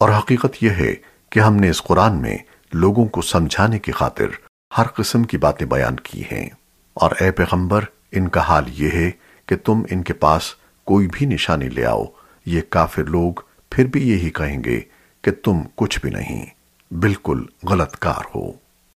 اور حقیقت یہ ہے کہ ہم نے اس قرآن میں لوگوں کو سمجھانے کی خاطر ہر قسم کی باتیں بیان کی ہیں۔ اور اے پیغمبر، ان کا حال یہ ہے کہ تم ان کے پاس کوئی بھی نشانی لے آؤ۔ یہ کافر لوگ پھر بھی یہی کہیں گے کہ تم کچھ بھی نہیں، بالکل غلط کار ہو۔